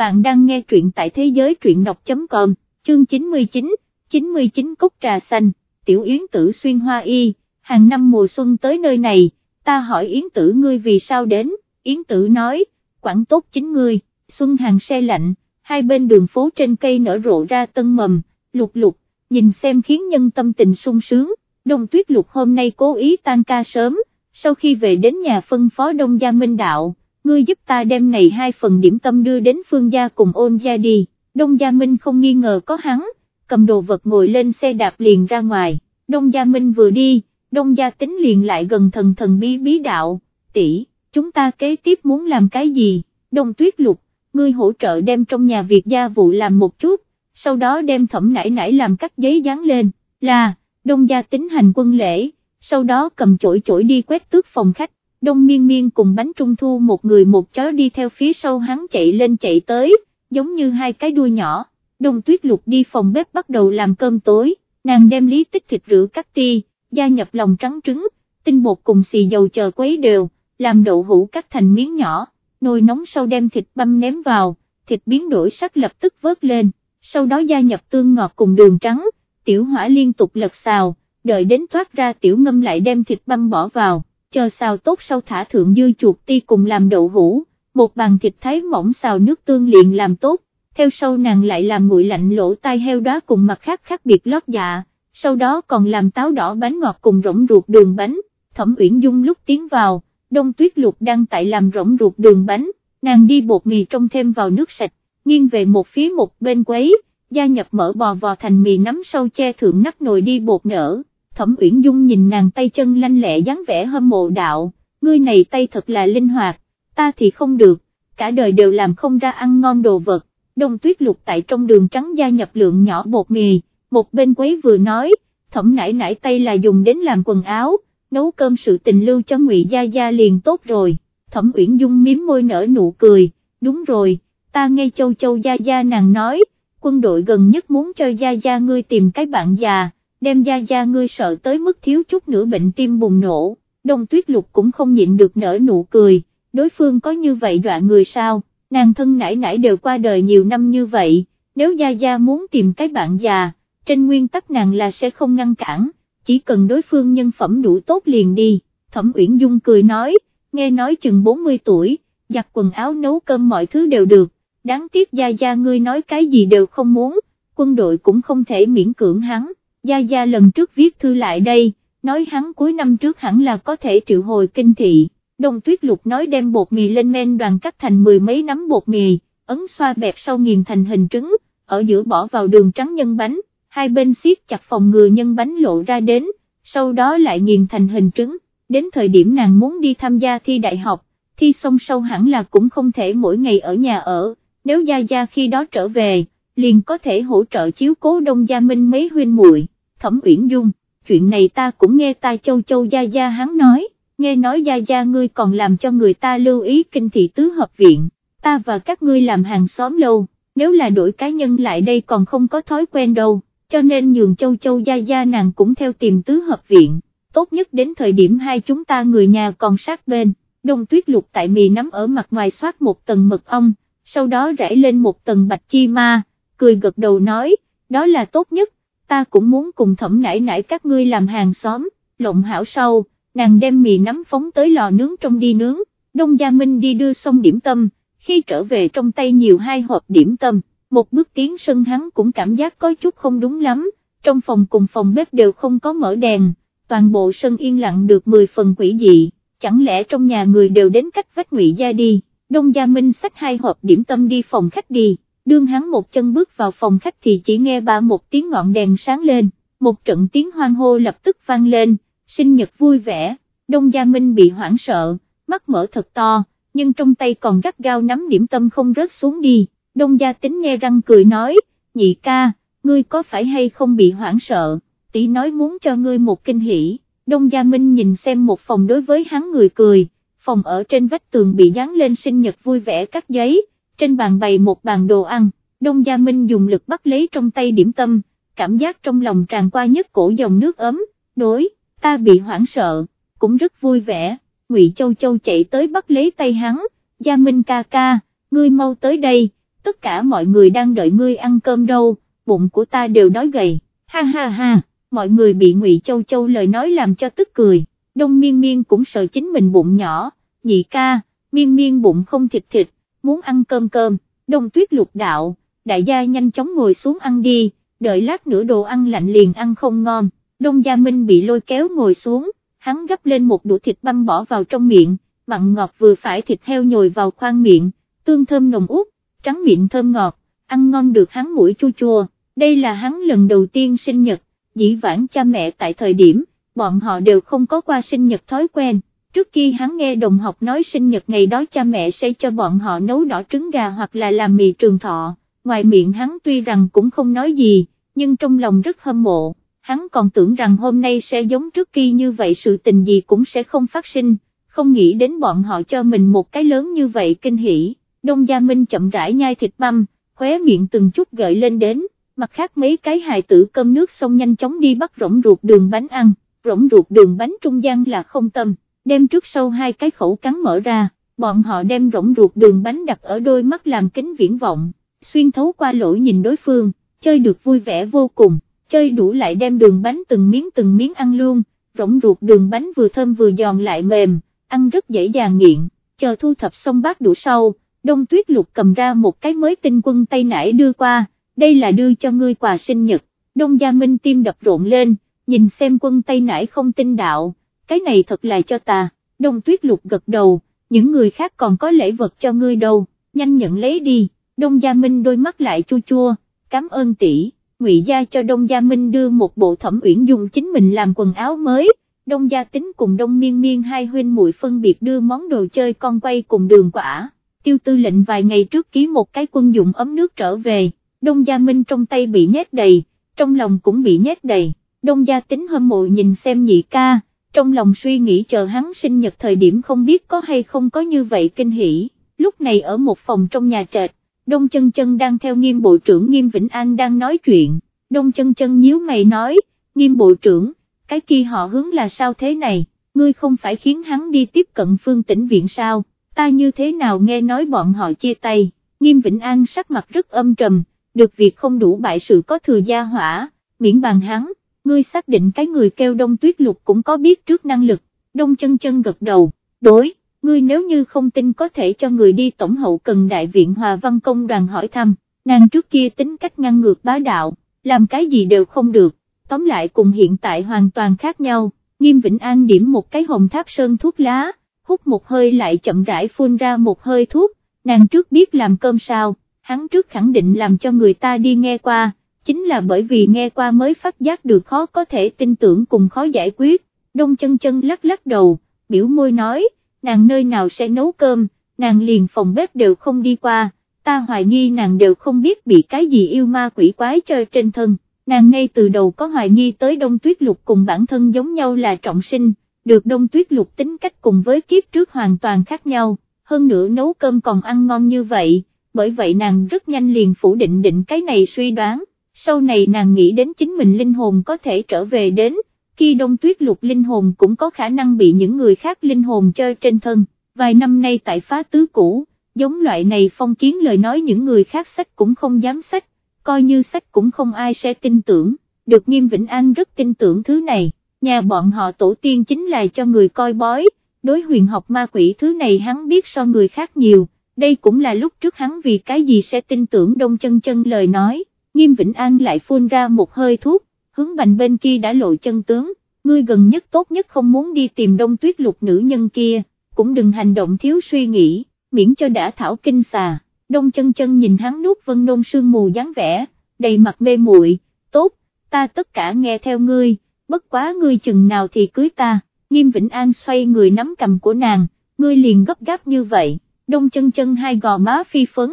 bạn đang nghe truyện tại thế giới truyện đọc.com, chương 99, 99 cốc trà xanh, tiểu yến tử xuyên hoa y, hàng năm mùa xuân tới nơi này, ta hỏi yến tử ngươi vì sao đến, yến tử nói, quản tốt chính ngươi, xuân hàng xe lạnh, hai bên đường phố trên cây nở rộ ra tân mầm, lục lục, nhìn xem khiến nhân tâm tình sung sướng, đông tuyết lục hôm nay cố ý tan ca sớm, sau khi về đến nhà phân phó đông gia minh đạo, ngươi giúp ta đem này hai phần điểm tâm đưa đến phương gia cùng ôn gia đi, đông gia minh không nghi ngờ có hắn, cầm đồ vật ngồi lên xe đạp liền ra ngoài, đông gia minh vừa đi, đông gia tính liền lại gần thần thần bí bí đạo, tỷ, chúng ta kế tiếp muốn làm cái gì, đông tuyết lục, ngươi hỗ trợ đem trong nhà việc gia vụ làm một chút, sau đó đem thẩm nải nải làm cắt giấy dán lên, là, đông gia tính hành quân lễ, sau đó cầm chổi chổi đi quét tước phòng khách, đông miên miên cùng bánh trung thu một người một chó đi theo phía sau hắn chạy lên chạy tới, giống như hai cái đuôi nhỏ, đông tuyết lục đi phòng bếp bắt đầu làm cơm tối, nàng đem lý tích thịt rửa cắt ti, gia nhập lòng trắng trứng, tinh bột cùng xì dầu chờ quấy đều, làm đậu hũ cắt thành miếng nhỏ, nồi nóng sau đem thịt băm ném vào, thịt biến đổi sắc lập tức vớt lên, sau đó gia nhập tương ngọt cùng đường trắng, tiểu hỏa liên tục lật xào, đợi đến thoát ra tiểu ngâm lại đem thịt băm bỏ vào, chờ xào tốt sau thả thượng dư chuột ti cùng làm đậu hũ, một bàn thịt thái mỏng xào nước tương liền làm tốt, theo sau nàng lại làm nguội lạnh lỗ tai heo đá cùng mặt khác khác biệt lót dạ, sau đó còn làm táo đỏ bánh ngọt cùng rỗng ruột đường bánh, thẩm uyển dung lúc tiến vào, đông tuyết lục đang tại làm rỗng ruột đường bánh, nàng đi bột mì trong thêm vào nước sạch, nghiêng về một phía một bên quấy, gia nhập mỡ bò vò thành mì nắm sâu che thượng nắp nồi đi bột nở, thẩm uyển dung nhìn nàng tay chân lanh lẹ dáng vẻ hâm mộ đạo, ngươi này tay thật là linh hoạt, ta thì không được, cả đời đều làm không ra ăn ngon đồ vật, đông tuyết lục tại trong đường trắng gia nhập lượng nhỏ bột mì, một bên quấy vừa nói, thẩm nải nải tay là dùng đến làm quần áo, nấu cơm sự tình lưu cho ngụy Gia Gia liền tốt rồi, thẩm uyển dung miếm môi nở nụ cười, đúng rồi, ta nghe châu châu Gia Gia nàng nói, quân đội gần nhất muốn cho Gia Gia ngươi tìm cái bạn già, đem Gia Gia ngươi sợ tới mức thiếu chút nữa bệnh tim bùng nổ, đông tuyết lục cũng không nhịn được nở nụ cười, đối phương có như vậy dọa người sao, nàng thân nãi nãi đều qua đời nhiều năm như vậy, nếu Gia Gia muốn tìm cái bạn già, trên nguyên tắc nàng là sẽ không ngăn cản, chỉ cần đối phương nhân phẩm đủ tốt liền đi, Thẩm Uyển Dung cười nói, nghe nói chừng 40 tuổi, giặt quần áo nấu cơm mọi thứ đều được, đáng tiếc Gia Gia ngươi nói cái gì đều không muốn, quân đội cũng không thể miễn cưỡng hắn, Gia Gia lần trước viết thư lại đây, nói hắn cuối năm trước hẳn là có thể triệu hồi kinh thị, Đông Tuyết Lục nói đem bột mì lên men đoàn cắt thành mười mấy nắm bột mì, ấn xoa bẹp sau nghiền thành hình trứng, ở giữa bỏ vào đường trắng nhân bánh, hai bên siết chặt phòng ngừa nhân bánh lộ ra đến, sau đó lại nghiền thành hình trứng, đến thời điểm nàng muốn đi tham gia thi đại học, thi xong sâu hẳn là cũng không thể mỗi ngày ở nhà ở, nếu Gia Gia khi đó trở về, liền có thể hỗ trợ chiếu cố Đông Gia Minh mấy huynh muội. Thẩm Uyển Dung, chuyện này ta cũng nghe tai châu châu Gia Gia hắn nói, nghe nói Gia Gia ngươi còn làm cho người ta lưu ý kinh thị tứ hợp viện, ta và các ngươi làm hàng xóm lâu, nếu là đổi cá nhân lại đây còn không có thói quen đâu cho nên nhường châu châu gia gia nàng cũng theo tìm tứ hợp viện, tốt nhất đến thời điểm hai chúng ta người nhà còn sát bên, đông tuyết lục tại mì nắm ở mặt ngoài soát một tầng mật ong, sau đó rải lên một tầng bạch chi ma, cười gật đầu nói, đó là tốt nhất, ta cũng muốn cùng thẩm nải nải các ngươi làm hàng xóm, lộng hảo sau, nàng đem mì nắm phóng tới lò nướng trong đi nướng, đông gia minh đi đưa xong điểm tâm, khi trở về trong tay nhiều hai hộp điểm tâm một bước tiến sân hắn cũng cảm giác có chút không đúng lắm, trong phòng cùng phòng bếp đều không có mở đèn, toàn bộ sân yên lặng được 10 phần quỷ dị, chẳng lẽ trong nhà người đều đến cách vách ngụy gia đi, Đông Gia Minh xách hai hộp điểm tâm đi phòng khách đi, đương hắn một chân bước vào phòng khách thì chỉ nghe ba một tiếng ngọn đèn sáng lên, một trận tiếng hoang hô lập tức vang lên, sinh nhật vui vẻ, Đông Gia Minh bị hoảng sợ, mắt mở thật to, nhưng trong tay còn gắt gao nắm điểm tâm không rớt xuống đi đông gia tính nghe răng cười nói, nhị ca, ngươi có phải hay không bị hoảng sợ, tỷ nói muốn cho ngươi một kinh hỉ, đông gia minh nhìn xem một phòng đối với hắn người cười, phòng ở trên vách tường bị dán lên sinh nhật vui vẻ cắt giấy, trên bàn bày một bàn đồ ăn, đông gia minh dùng lực bắt lấy trong tay điểm tâm, cảm giác trong lòng tràn qua nhất cổ dòng nước ấm, đối, ta bị hoảng sợ, cũng rất vui vẻ, Ngụy Châu Châu chạy tới bắt lấy tay hắn, Gia Minh ca ca, ngươi mau tới đây, tất cả mọi người đang đợi ngươi ăn cơm đâu, bụng của ta đều đói gầy, ha ha ha, mọi người bị ngụy Châu Châu lời nói làm cho tức cười, đông miên miên cũng sợ chính mình bụng nhỏ, nhị ca, miên miên bụng không thịt thịt, muốn ăn cơm cơm, đông tuyết lục đạo, đại gia nhanh chóng ngồi xuống ăn đi, đợi lát nữa đồ ăn lạnh liền ăn không ngon, đông gia minh bị lôi kéo ngồi xuống, hắn gấp lên một đũa thịt băm bỏ vào trong miệng, mặn ngọt vừa phải thịt heo nhồi vào khoang miệng, tương thơm nồng út, trắng miệng thơm ngọt, ăn ngon được hắn mũi chua chua, đây là hắn lần đầu tiên sinh nhật, dĩ vãng cha mẹ tại thời điểm, bọn họ đều không có qua sinh nhật thói quen, trước khi hắn nghe đồng học nói sinh nhật ngày đó cha mẹ sẽ cho bọn họ nấu đỏ trứng gà hoặc là làm mì trường thọ, ngoài miệng hắn tuy rằng cũng không nói gì, nhưng trong lòng rất hâm mộ, hắn còn tưởng rằng hôm nay sẽ giống trước khi như vậy sự tình gì cũng sẽ không phát sinh, không nghĩ đến bọn họ cho mình một cái lớn như vậy kinh hỉ, Đông Gia Minh chậm rãi nhai thịt băm, khóe miệng từng chút gợi lên đến, mặt khác mấy cái hài tử cơm nước xong nhanh chóng đi bắt rỗng ruột đường bánh ăn, rỗng ruột đường bánh trung gian là không tâm, đem trước sau hai cái khẩu cắn mở ra, bọn họ đem rỗng ruột đường bánh đặt ở đôi mắt làm kính viễn vọng, xuyên thấu qua lỗ nhìn đối phương, chơi được vui vẻ vô cùng, chơi đủ lại đem đường bánh từng miếng từng miếng ăn luôn, rỗng ruột đường bánh vừa thơm vừa giòn lại mềm, ăn rất dễ dàng nghiện, chờ thu thập xong bát đủ sau, đông tuyết lục cầm ra một cái mới tinh quân tay nải đưa qua, đây là đưa cho ngươi quà sinh nhật, đông gia minh tim đập rộn lên, nhìn xem quân tay nải không tin đạo, cái này thật là cho ta, đông tuyết lục gật đầu, những người khác còn có lễ vật cho ngươi đâu, nhanh nhận lấy đi, đông gia minh đôi mắt lại chua chua, cảm ơn tỷ. Ngụy Gia cho Đông Gia Minh đưa một bộ thẩm uyển dùng chính mình làm quần áo mới, Đông Gia Tính cùng Đông Miên Miên hai huynh muội phân biệt đưa món đồ chơi con quay cùng đường quả, tiêu tư lệnh vài ngày trước ký một cái quân dụng ấm nước trở về, Đông Gia Minh trong tay bị nhét đầy, trong lòng cũng bị nhét đầy, Đông Gia Tính hâm mộ nhìn xem nhị ca, trong lòng suy nghĩ chờ hắn sinh nhật thời điểm không biết có hay không có như vậy kinh hỉ, lúc này ở một phòng trong nhà trệt, Đông chân chân đang theo nghiêm bộ trưởng nghiêm Vĩnh An đang nói chuyện, Đông chân chân nhíu mày nói, nghiêm bộ trưởng, cái kia họ hướng là sao thế này, ngươi không phải khiến hắn đi tiếp cận phương tỉnh viện sao, ta như thế nào nghe nói bọn họ chia tay, nghiêm Vĩnh An sắc mặt rất âm trầm, được việc không đủ bại sự có thừa gia hỏa, miễn bàn hắn, ngươi xác định cái người kêu đông tuyết lục cũng có biết trước năng lực, đông chân chân gật đầu, đối ngươi nếu như không tin có thể cho người đi tổng hậu cần đại viện Hòa Văn Công đoàn hỏi thăm, nàng trước kia tính cách ngăn ngược bá đạo, làm cái gì đều không được, tóm lại cùng hiện tại hoàn toàn khác nhau, nghiêm Vĩnh An điểm một cái hồng tháp sơn thuốc lá, hút một hơi lại chậm rãi phun ra một hơi thuốc, nàng trước biết làm cơm sao, hắn trước khẳng định làm cho người ta đi nghe qua, chính là bởi vì nghe qua mới phát giác được khó có thể tin tưởng cùng khó giải quyết, đông chân chân lắc lắc đầu, biểu môi nói, nàng nơi nào sẽ nấu cơm, nàng liền phòng bếp đều không đi qua, ta hoài nghi nàng đều không biết bị cái gì yêu ma quỷ quái chơi trên thân, nàng ngay từ đầu có hoài nghi tới đông tuyết lục cùng bản thân giống nhau là trọng sinh, được đông tuyết lục tính cách cùng với kiếp trước hoàn toàn khác nhau, hơn nữa nấu cơm còn ăn ngon như vậy, bởi vậy nàng rất nhanh liền phủ định định cái này suy đoán, sau này nàng nghĩ đến chính mình linh hồn có thể trở về đến, khi đông tuyết lục linh hồn cũng có khả năng bị những người khác linh hồn chơi trên thân, vài năm nay tại phá tứ cũ, giống loại này phong kiến lời nói những người khác sách cũng không dám sách, coi như sách cũng không ai sẽ tin tưởng, được nghiêm Vĩnh An rất tin tưởng thứ này, nhà bọn họ tổ tiên chính là cho người coi bói, đối huyền học ma quỷ thứ này hắn biết so người khác nhiều, đây cũng là lúc trước hắn vì cái gì sẽ tin tưởng đông chân chân lời nói, nghiêm Vĩnh An lại phun ra một hơi thuốc, hướng bành bên kia đã lộ chân tướng, ngươi gần nhất tốt nhất không muốn đi tìm đông tuyết lục nữ nhân kia, cũng đừng hành động thiếu suy nghĩ, miễn cho đã thảo kinh xà, đông chân chân nhìn hắn nuốt vân nôn sương mù dáng vẻ, đầy mặt mê muội, tốt, ta tất cả nghe theo ngươi, bất quá ngươi chừng nào thì cưới ta, nghiêm Vĩnh An xoay người nắm cầm của nàng, ngươi liền gấp gáp như vậy, đông chân chân hai gò má phi phấn,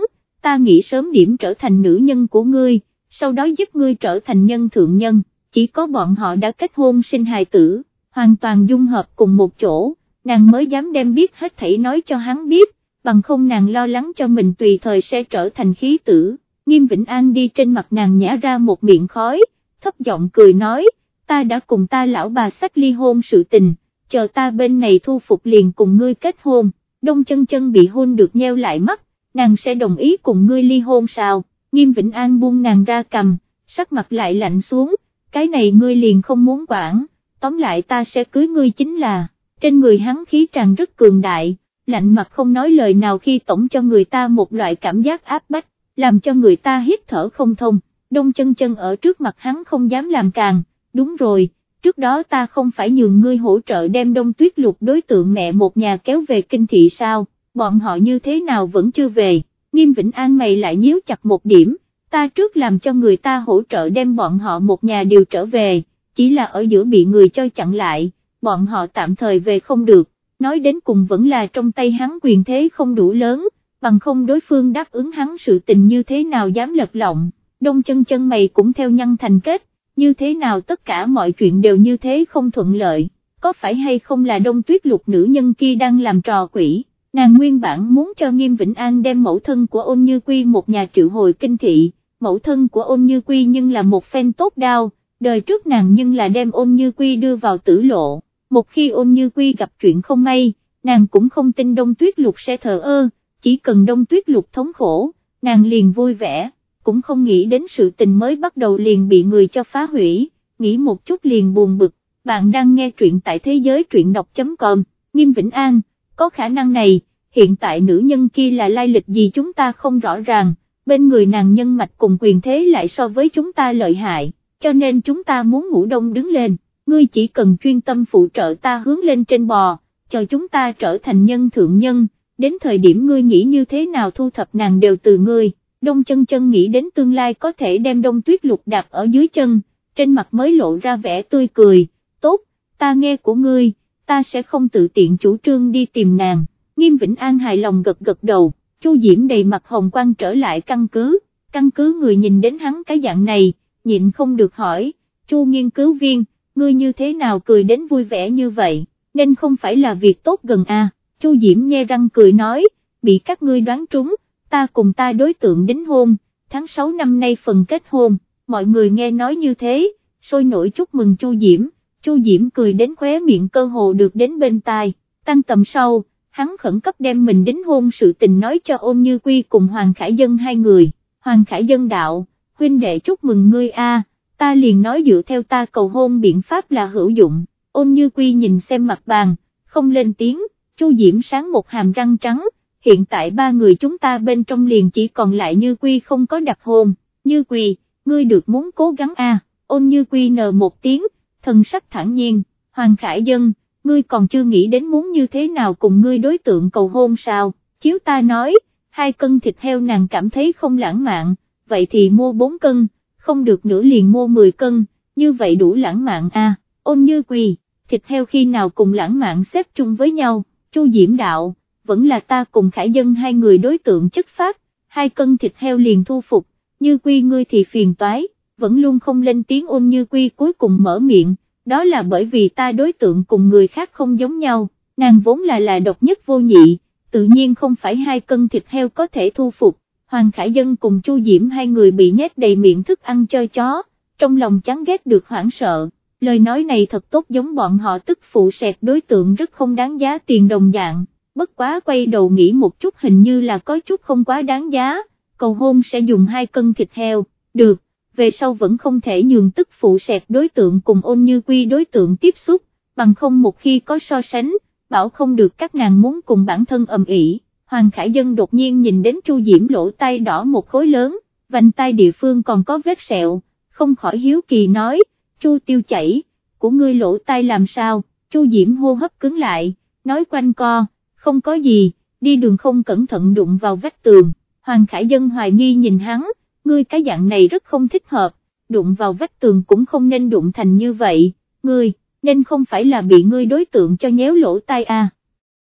ta nghĩ sớm điểm trở thành nữ nhân của ngươi, sau đó giúp ngươi trở thành nhân thượng nhân chỉ có bọn họ đã kết hôn sinh hài tử, hoàn toàn dung hợp cùng một chỗ, nàng mới dám đem biết hết thảy nói cho hắn biết, bằng không nàng lo lắng cho mình tùy thời sẽ trở thành khí tử, nghiêm Vĩnh An đi trên mặt nàng nhả ra một miệng khói, thấp giọng cười nói, ta đã cùng ta lão bà sách ly hôn sự tình, chờ ta bên này thu phục liền cùng ngươi kết hôn, đông chân chân bị hôn được nheo lại mắt, nàng sẽ đồng ý cùng ngươi ly hôn sao, nghiêm Vĩnh An buông nàng ra cầm, sắc mặt lại lạnh xuống, cái này ngươi liền không muốn quản, tóm lại ta sẽ cưới ngươi chính là, trên người hắn khí tràn rất cường đại, lạnh mặt không nói lời nào khi tổng cho người ta một loại cảm giác áp bách, làm cho người ta hít thở không thông, đông chân chân ở trước mặt hắn không dám làm càng, đúng rồi, trước đó ta không phải nhường ngươi hỗ trợ đem đông tuyết lục đối tượng mẹ một nhà kéo về kinh thị sao, bọn họ như thế nào vẫn chưa về, nghiêm Vĩnh An mày lại nhíu chặt một điểm, ta trước làm cho người ta hỗ trợ đem bọn họ một nhà đều trở về, chỉ là ở giữa bị người cho chặn lại, bọn họ tạm thời về không được, nói đến cùng vẫn là trong tay hắn quyền thế không đủ lớn, bằng không đối phương đáp ứng hắn sự tình như thế nào dám lật lọng, đông chân chân mày cũng theo nhân thành kết, như thế nào tất cả mọi chuyện đều như thế không thuận lợi, có phải hay không là đông tuyết lục nữ nhân kia đang làm trò quỷ, nàng nguyên bản muốn cho nghiêm Vĩnh An đem mẫu thân của ôn như quy một nhà triệu hồi kinh thị, mẫu thân của ôn như quy nhưng là một phen tốt đao, đời trước nàng nhưng là đem ôn như quy đưa vào tử lộ, một khi ôn như quy gặp chuyện không may, nàng cũng không tin đông tuyết lục sẽ thờ ơ, chỉ cần đông tuyết lục thống khổ, nàng liền vui vẻ, cũng không nghĩ đến sự tình mới bắt đầu liền bị người cho phá hủy, nghĩ một chút liền buồn bực, bạn đang nghe truyện tại thế giới truyện đọc.com, nghiêm Vĩnh An, có khả năng này, hiện tại nữ nhân kia là lai lịch gì chúng ta không rõ ràng, bên người nàng nhân mạch cùng quyền thế lại so với chúng ta lợi hại, cho nên chúng ta muốn ngủ đông đứng lên, ngươi chỉ cần chuyên tâm phụ trợ ta hướng lên trên bò, chờ chúng ta trở thành nhân thượng nhân, đến thời điểm ngươi nghĩ như thế nào thu thập nàng đều từ ngươi, đông chân chân nghĩ đến tương lai có thể đem đông tuyết lục đạp ở dưới chân, trên mặt mới lộ ra vẻ tươi cười, tốt, ta nghe của ngươi, ta sẽ không tự tiện chủ trương đi tìm nàng, nghiêm Vĩnh An hài lòng gật gật đầu. Chu Diễm đầy mặt hồng quang trở lại căn cứ, căn cứ người nhìn đến hắn cái dạng này, nhịn không được hỏi, Chu nghiên cứu viên, ngươi như thế nào cười đến vui vẻ như vậy, nên không phải là việc tốt gần à, Chu Diễm nhe răng cười nói, bị các ngươi đoán trúng, ta cùng ta đối tượng đính hôn, tháng 6 năm nay phần kết hôn, mọi người nghe nói như thế, sôi nổi chúc mừng Chu Diễm, Chu Diễm cười đến khóe miệng cơ hồ được đến bên tai, tăng tầm sau hắn khẩn cấp đem mình đính hôn sự tình nói cho ôn như quy cùng Hoàng Khải Dân hai người, Hoàng Khải Dân đạo, huynh đệ chúc mừng ngươi a, ta liền nói dựa theo ta cầu hôn biện pháp là hữu dụng, ôn như quy nhìn xem mặt bàn, không lên tiếng, Chu Diễm sáng một hàm răng trắng, hiện tại ba người chúng ta bên trong liền chỉ còn lại như quy không có đặt hôn, như quy, ngươi được muốn cố gắng a, ôn như quy nờ một tiếng, thần sắc thẳng nhiên, Hoàng Khải Dân, ngươi còn chưa nghĩ đến muốn như thế nào cùng ngươi đối tượng cầu hôn sao, chiếu ta nói, hai cân thịt heo nàng cảm thấy không lãng mạn, vậy thì mua bốn cân, không được nữa liền mua 10 cân, như vậy đủ lãng mạn à, ôn như quỳ, thịt heo khi nào cùng lãng mạn xếp chung với nhau, chu diễm đạo, vẫn là ta cùng khải dân hai người đối tượng chất phát, hai cân thịt heo liền thu phục, như quy ngươi thì phiền toái, vẫn luôn không lên tiếng ôn như quy cuối cùng mở miệng đó là bởi vì ta đối tượng cùng người khác không giống nhau, nàng vốn là là độc nhất vô nhị, tự nhiên không phải hai cân thịt heo có thể thu phục, Hoàng Khải Dân cùng Chu Diễm hai người bị nhét đầy miệng thức ăn cho chó, trong lòng chán ghét được hoảng sợ, lời nói này thật tốt giống bọn họ tức phụ sẹt đối tượng rất không đáng giá tiền đồng dạng, bất quá quay đầu nghĩ một chút hình như là có chút không quá đáng giá, cầu hôn sẽ dùng hai cân thịt heo, được về sau vẫn không thể nhường tức phụ sẹt đối tượng cùng ôn như quy đối tượng tiếp xúc, bằng không một khi có so sánh, bảo không được các nàng muốn cùng bản thân ầm ĩ. Hoàng Khải Dân đột nhiên nhìn đến Chu Diễm lỗ tay đỏ một khối lớn, vành tay địa phương còn có vết sẹo, không khỏi hiếu kỳ nói, Chu tiêu chảy, của ngươi lỗ tay làm sao, Chu Diễm hô hấp cứng lại, nói quanh co, không có gì, đi đường không cẩn thận đụng vào vách tường, Hoàng Khải Dân hoài nghi nhìn hắn, ngươi cái dạng này rất không thích hợp, đụng vào vách tường cũng không nên đụng thành như vậy, ngươi, nên không phải là bị ngươi đối tượng cho nhéo lỗ tai à.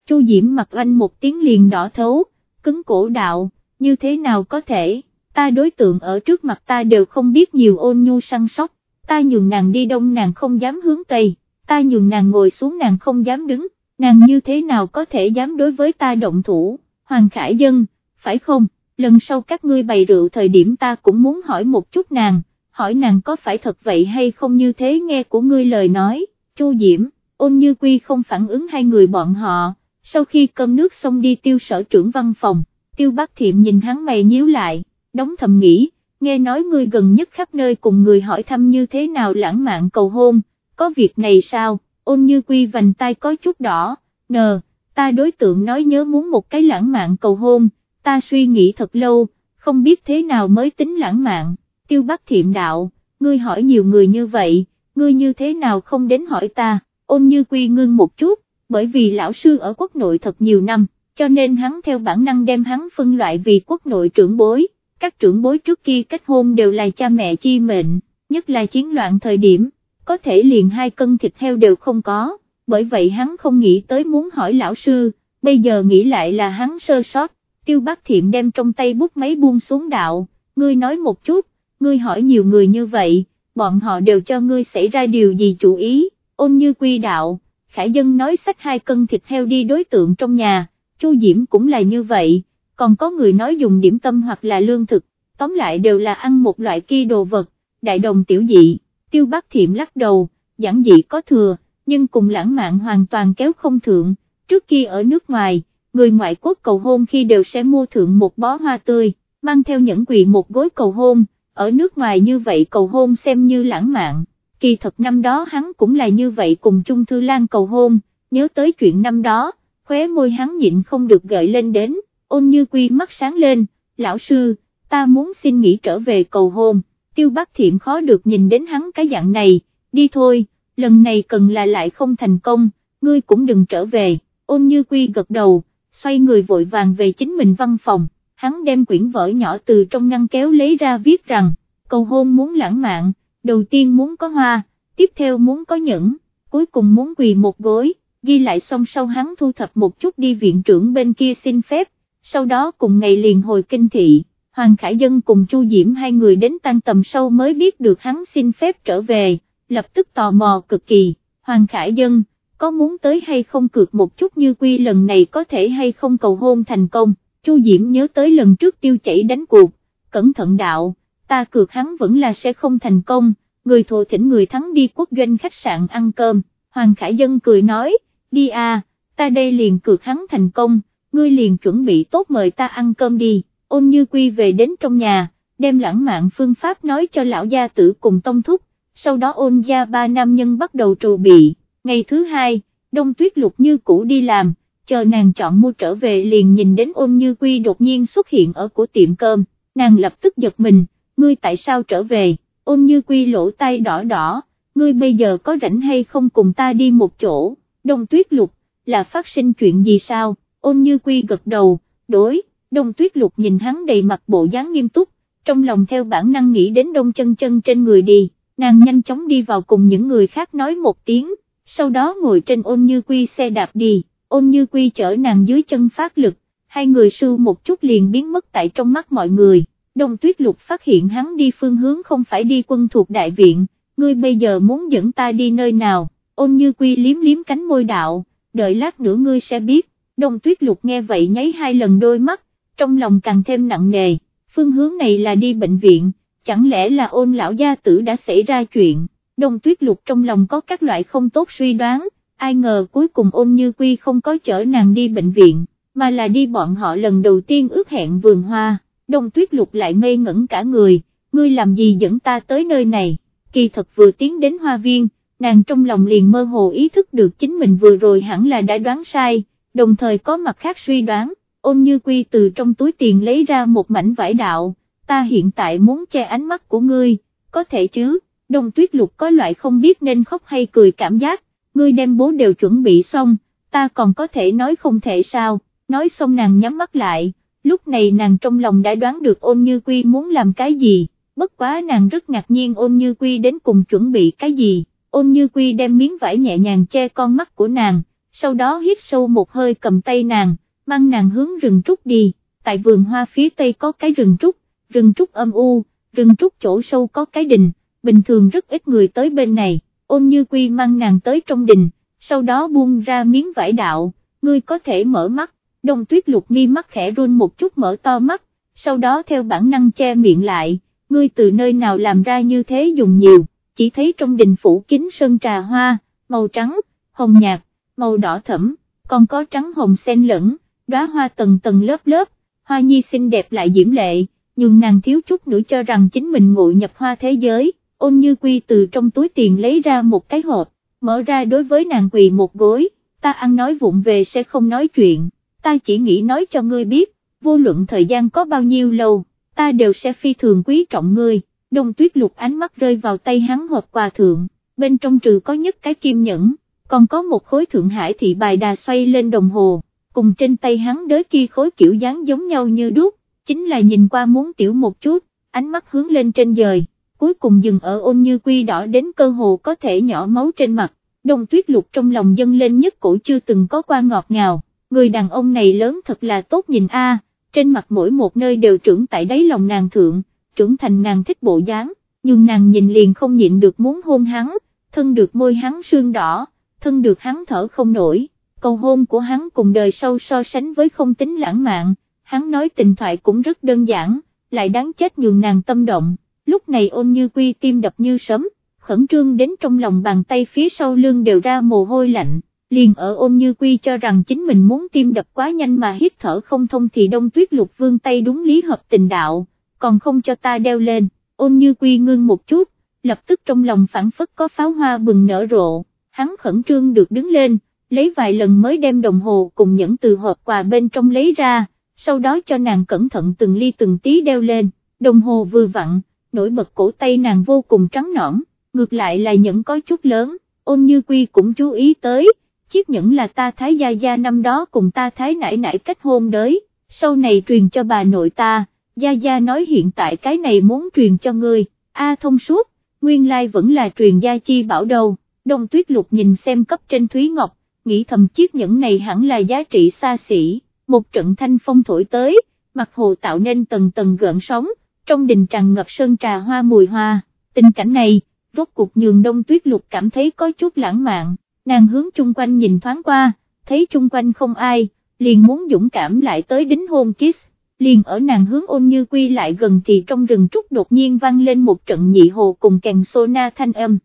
Chu Diễm mặt anh một tiếng liền đỏ thấu, cứng cổ đạo, như thế nào có thể, ta đối tượng ở trước mặt ta đều không biết nhiều ôn nhu săn sóc, ta nhường nàng đi đông nàng không dám hướng tây, ta nhường nàng ngồi xuống nàng không dám đứng, nàng như thế nào có thể dám đối với ta động thủ, Hoàng Khải Dân, phải không? Lần sau các ngươi bày rượu thời điểm ta cũng muốn hỏi một chút nàng, hỏi nàng có phải thật vậy hay không như thế nghe của ngươi lời nói, Chu Diễm, ôn như quy không phản ứng hai người bọn họ, sau khi cơm nước xong đi tiêu sở trưởng văn phòng, tiêu bác thiệm nhìn hắn mày nhíu lại, đóng thầm nghĩ, nghe nói ngươi gần nhất khắp nơi cùng người hỏi thăm như thế nào lãng mạn cầu hôn, có việc này sao, ôn như quy vành tay có chút đỏ, nờ, ta đối tượng nói nhớ muốn một cái lãng mạn cầu hôn, ta suy nghĩ thật lâu, không biết thế nào mới tính lãng mạn, tiêu bắc thiệm đạo, ngươi hỏi nhiều người như vậy, ngươi như thế nào không đến hỏi ta, ôn như quy ngưng một chút, bởi vì lão sư ở quốc nội thật nhiều năm, cho nên hắn theo bản năng đem hắn phân loại vì quốc nội trưởng bối, các trưởng bối trước kia kết hôn đều là cha mẹ chi mệnh, nhất là chiến loạn thời điểm, có thể liền hai cân thịt heo đều không có, bởi vậy hắn không nghĩ tới muốn hỏi lão sư, bây giờ nghĩ lại là hắn sơ sót, tiêu bác thiệm đem trong tay bút máy buông xuống đạo, ngươi nói một chút, ngươi hỏi nhiều người như vậy, bọn họ đều cho ngươi xảy ra điều gì chủ ý, ôn như quy đạo, khải dân nói sách hai cân thịt heo đi đối tượng trong nhà, Chu Diễm cũng là như vậy, còn có người nói dùng điểm tâm hoặc là lương thực, tóm lại đều là ăn một loại kia đồ vật, đại đồng tiểu dị, tiêu bác thiệm lắc đầu, giảng dị có thừa, nhưng cùng lãng mạn hoàn toàn kéo không thượng, trước kia ở nước ngoài, người ngoại quốc cầu hôn khi đều sẽ mua thượng một bó hoa tươi, mang theo những quỳ một gối cầu hôn, ở nước ngoài như vậy cầu hôn xem như lãng mạn, kỳ thật năm đó hắn cũng là như vậy cùng Trung Thư Lan cầu hôn, nhớ tới chuyện năm đó, khóe môi hắn nhịn không được gợi lên đến, ôn như quy mắt sáng lên, lão sư, ta muốn xin nghỉ trở về cầu hôn, tiêu bác thiệm khó được nhìn đến hắn cái dạng này, đi thôi, lần này cần là lại không thành công, ngươi cũng đừng trở về, ôn như quy gật đầu, xoay người vội vàng về chính mình văn phòng, hắn đem quyển vở nhỏ từ trong ngăn kéo lấy ra viết rằng, cầu hôn muốn lãng mạn, đầu tiên muốn có hoa, tiếp theo muốn có nhẫn, cuối cùng muốn quỳ một gối, ghi lại xong sau hắn thu thập một chút đi viện trưởng bên kia xin phép, sau đó cùng ngày liền hồi kinh thị, Hoàng Khải Dân cùng Chu Diễm hai người đến tan tầm sâu mới biết được hắn xin phép trở về, lập tức tò mò cực kỳ, Hoàng Khải Dân, có muốn tới hay không cược một chút như quy lần này có thể hay không cầu hôn thành công, Chu Diễm nhớ tới lần trước tiêu chảy đánh cuộc, cẩn thận đạo, ta cược hắn vẫn là sẽ không thành công, người thổ thỉnh người thắng đi quốc doanh khách sạn ăn cơm, Hoàng Khải Dân cười nói, đi à, ta đây liền cược hắn thành công, ngươi liền chuẩn bị tốt mời ta ăn cơm đi, ôn như quy về đến trong nhà, đem lãng mạn phương pháp nói cho lão gia tử cùng tông thúc, sau đó ôn gia ba nam nhân bắt đầu trù bị, ngày thứ hai, đông tuyết lục như cũ đi làm, chờ nàng chọn mua trở về liền nhìn đến ôn như quy đột nhiên xuất hiện ở của tiệm cơm, nàng lập tức giật mình, ngươi tại sao trở về, ôn như quy lỗ tay đỏ đỏ, ngươi bây giờ có rảnh hay không cùng ta đi một chỗ, đông tuyết lục, là phát sinh chuyện gì sao, ôn như quy gật đầu, đối, đông tuyết lục nhìn hắn đầy mặt bộ dáng nghiêm túc, trong lòng theo bản năng nghĩ đến đông chân chân trên người đi, nàng nhanh chóng đi vào cùng những người khác nói một tiếng, sau đó ngồi trên ôn như quy xe đạp đi, ôn như quy chở nàng dưới chân phát lực, hai người sưu một chút liền biến mất tại trong mắt mọi người, đông tuyết lục phát hiện hắn đi phương hướng không phải đi quân thuộc đại viện, ngươi bây giờ muốn dẫn ta đi nơi nào, ôn như quy liếm liếm cánh môi đạo, đợi lát nữa ngươi sẽ biết, đông tuyết lục nghe vậy nháy hai lần đôi mắt, trong lòng càng thêm nặng nề, phương hướng này là đi bệnh viện, chẳng lẽ là ôn lão gia tử đã xảy ra chuyện, đông tuyết lục trong lòng có các loại không tốt suy đoán, ai ngờ cuối cùng ôn như quy không có chở nàng đi bệnh viện, mà là đi bọn họ lần đầu tiên ước hẹn vườn hoa, đông tuyết lục lại ngây ngẩn cả người, ngươi làm gì dẫn ta tới nơi này, kỳ thật vừa tiến đến hoa viên, nàng trong lòng liền mơ hồ ý thức được chính mình vừa rồi hẳn là đã đoán sai, đồng thời có mặt khác suy đoán, ôn như quy từ trong túi tiền lấy ra một mảnh vải đạo, ta hiện tại muốn che ánh mắt của ngươi, có thể chứ, đông tuyết lục có loại không biết nên khóc hay cười cảm giác, ngươi đem bố đều chuẩn bị xong, ta còn có thể nói không thể sao, nói xong nàng nhắm mắt lại, lúc này nàng trong lòng đã đoán được ôn như quy muốn làm cái gì, bất quá nàng rất ngạc nhiên ôn như quy đến cùng chuẩn bị cái gì, ôn như quy đem miếng vải nhẹ nhàng che con mắt của nàng, sau đó hít sâu một hơi cầm tay nàng, mang nàng hướng rừng trúc đi, tại vườn hoa phía tây có cái rừng trúc, rừng trúc âm u, rừng trúc chỗ sâu có cái đình, bình thường rất ít người tới bên này, ôn như quy mang nàng tới trong đình, sau đó buông ra miếng vải đạo, ngươi có thể mở mắt, đông tuyết lục mi mắt khẽ run một chút mở to mắt, sau đó theo bản năng che miệng lại, ngươi từ nơi nào làm ra như thế dùng nhiều, chỉ thấy trong đình phủ kính sơn trà hoa, màu trắng, hồng nhạt, màu đỏ thẫm, còn có trắng hồng xen lẫn, đóa hoa tầng tầng lớp lớp, hoa nhi xinh đẹp lại diễm lệ, nhưng nàng thiếu chút nữa cho rằng chính mình ngộ nhập hoa thế giới, ôn như quy từ trong túi tiền lấy ra một cái hộp, mở ra đối với nàng quỳ một gối, ta ăn nói vụng về sẽ không nói chuyện, ta chỉ nghĩ nói cho ngươi biết, vô luận thời gian có bao nhiêu lâu, ta đều sẽ phi thường quý trọng ngươi, đông tuyết lục ánh mắt rơi vào tay hắn hộp quà thượng, bên trong trừ có nhất cái kim nhẫn, còn có một khối thượng hải thị bài đà xoay lên đồng hồ, cùng trên tay hắn đới kia khối kiểu dáng giống nhau như đúc, chính là nhìn qua muốn tiểu một chút, ánh mắt hướng lên trên dời, cuối cùng dừng ở ôn như quy đỏ đến cơ hồ có thể nhỏ máu trên mặt, đông tuyết lục trong lòng dâng lên nhất cổ chưa từng có qua ngọt ngào, người đàn ông này lớn thật là tốt nhìn a, trên mặt mỗi một nơi đều trưởng tại đáy lòng nàng thượng, trưởng thành nàng thích bộ dáng, nhưng nàng nhìn liền không nhịn được muốn hôn hắn, thân được môi hắn sương đỏ, thân được hắn thở không nổi, cầu hôn của hắn cùng đời sau so sánh với không tính lãng mạn, hắn nói tình thoại cũng rất đơn giản, lại đáng chết nhường nàng tâm động, lúc này ôn như quy tim đập như sấm, khẩn trương đến trong lòng bàn tay phía sau lưng đều ra mồ hôi lạnh, liền ở ôn như quy cho rằng chính mình muốn tim đập quá nhanh mà hít thở không thông thì đông tuyết lục vương tay đúng lý hợp tình đạo, còn không cho ta đeo lên, ôn như quy ngưng một chút, lập tức trong lòng phản phất có pháo hoa bừng nở rộ, hắn khẩn trương được đứng lên, lấy vài lần mới đem đồng hồ cùng những từ hộp quà bên trong lấy ra, sau đó cho nàng cẩn thận từng ly từng tí đeo lên, đồng hồ vừa vặn, nổi bật cổ tay nàng vô cùng trắng nõn, ngược lại là nhẫn có chút lớn, ôn như quy cũng chú ý tới, chiếc nhẫn là ta thái gia gia năm đó cùng ta thái nải nải kết hôn đới, sau này truyền cho bà nội ta, gia gia nói hiện tại cái này muốn truyền cho ngươi, a thông suốt, nguyên lai vẫn là truyền gia chi bảo đầu. đông tuyết lục nhìn xem cấp trên Thúy Ngọc, nghĩ thầm chiếc nhẫn này hẳn là giá trị xa xỉ, một trận thanh phong thổi tới, mặt hồ tạo nên tầng tầng gợn sóng, trong đình tràn ngập sơn trà hoa mùi hoa, tình cảnh này, rốt cuộc nhường đông tuyết lục cảm thấy có chút lãng mạn, nàng hướng chung quanh nhìn thoáng qua, thấy chung quanh không ai, liền muốn dũng cảm lại tới đính hôn kiss, liền ở nàng hướng ôn như quy lại gần thì trong rừng trúc đột nhiên vang lên một trận nhị hồ cùng kèn sona thanh âm.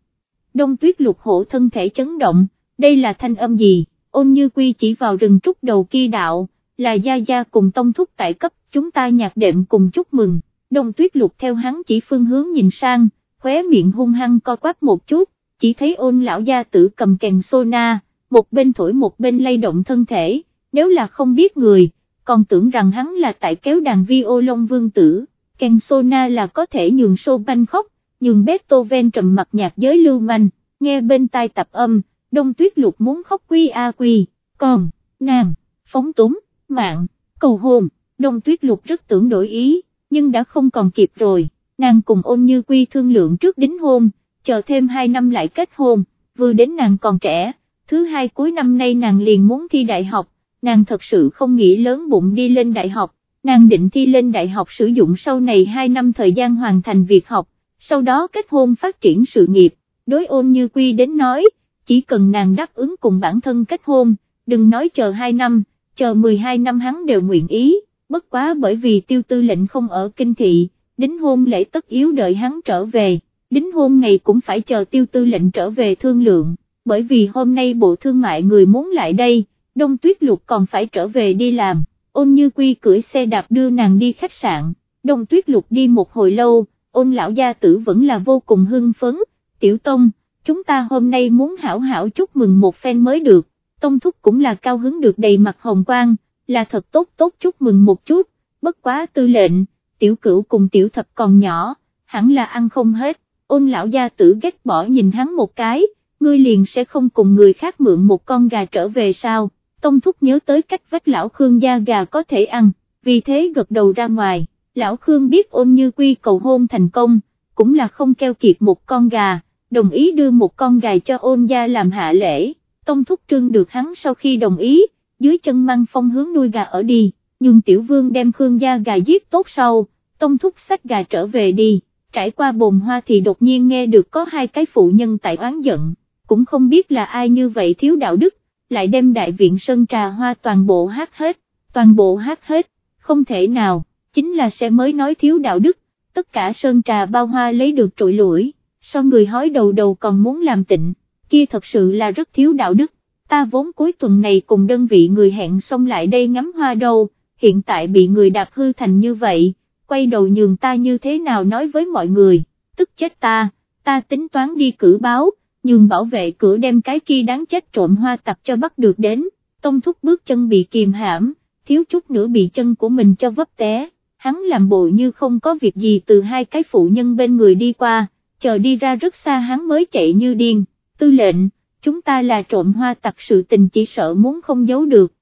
Đông tuyết lục hổ thân thể chấn động, đây là thanh âm gì, ôn như quy chỉ vào rừng trúc đầu kia đạo, là gia gia cùng tông thúc tại cấp chúng ta nhạc đệm cùng chúc mừng, đông tuyết lục theo hắn chỉ phương hướng nhìn sang, khóe miệng hung hăng co quắp một chút, chỉ thấy ôn lão gia tử cầm kèn sona, một bên thổi một bên lay động thân thể, nếu là không biết người, còn tưởng rằng hắn là tại kéo đàn vi ô lông vương tử, kèn sona là có thể nhường Chopin khóc, nhường Beethoven trầm mặt nhạc giới lưu manh, nghe bên tai tập âm, đông tuyết lục muốn khóc quy a quy, còn, nàng, phóng túng, mạng, cầu hồn. đông tuyết lục rất tưởng đổi ý, nhưng đã không còn kịp rồi, nàng cùng ôn như quy thương lượng trước đính hôn, chờ thêm 2 năm lại kết hôn, vừa đến nàng còn trẻ, thứ hai cuối năm nay nàng liền muốn thi đại học, nàng thật sự không nghĩ lớn bụng đi lên đại học, nàng định thi lên đại học sử dụng sau này 2 năm thời gian hoàn thành việc học, sau đó kết hôn phát triển sự nghiệp, đối ôn như quy đến nói, chỉ cần nàng đáp ứng cùng bản thân kết hôn, đừng nói chờ 2 năm, chờ 12 năm hắn đều nguyện ý, bất quá bởi vì tiêu tư lệnh không ở kinh thị, đính hôn lễ tất yếu đợi hắn trở về, đính hôn ngày cũng phải chờ tiêu tư lệnh trở về thương lượng, bởi vì hôm nay bộ thương mại người muốn lại đây, đông tuyết lục còn phải trở về đi làm, ôn như quy cưỡi xe đạp đưa nàng đi khách sạn, đông tuyết lục đi một hồi lâu, ôn lão gia tử vẫn là vô cùng hưng phấn, tiểu tông, chúng ta hôm nay muốn hảo hảo chúc mừng một phen mới được, tông thúc cũng là cao hứng được đầy mặt hồng quang, là thật tốt tốt chúc mừng một chút, bất quá tư lệnh, tiểu cửu cùng tiểu thập còn nhỏ, hẳn là ăn không hết, ôn lão gia tử ghét bỏ nhìn hắn một cái, ngươi liền sẽ không cùng người khác mượn một con gà trở về sao, tông thúc nhớ tới cách vách lão Khương gia gà có thể ăn, vì thế gật đầu ra ngoài, lão Khương biết ôn như quy cầu hôn thành công, cũng là không keo kiệt một con gà, đồng ý đưa một con gà cho ôn gia làm hạ lễ, tông thúc trương được hắn sau khi đồng ý, dưới chân mang phong hướng nuôi gà ở đi, nhưng tiểu vương đem Khương gia gà giết tốt sau, tông thúc sách gà trở về đi, trải qua bồn hoa thì đột nhiên nghe được có hai cái phụ nhân tại oán giận, cũng không biết là ai như vậy thiếu đạo đức, lại đem đại viện sơn trà hoa toàn bộ hát hết, toàn bộ hát hết, không thể nào, chính là sẽ mới nói thiếu đạo đức, tất cả sơn trà bao hoa lấy được trụi lũi, so người hói đầu đầu còn muốn làm tịnh, kia thật sự là rất thiếu đạo đức, ta vốn cuối tuần này cùng đơn vị người hẹn xong lại đây ngắm hoa đâu, hiện tại bị người đạp hư thành như vậy, quay đầu nhường ta như thế nào nói với mọi người, tức chết ta, ta tính toán đi cử báo, nhường bảo vệ cửa đem cái kia đáng chết trộm hoa tặc cho bắt được đến, tông thúc bước chân bị kìm hãm, thiếu chút nữa bị chân của mình cho vấp té, hắn làm bộ như không có việc gì từ hai cái phụ nhân bên người đi qua, chờ đi ra rất xa hắn mới chạy như điên, tư lệnh, chúng ta là trộm hoa tặc sự tình chỉ sợ muốn không giấu được,